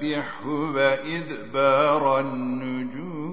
فسبحه وإذبار النجوم.